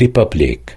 republic.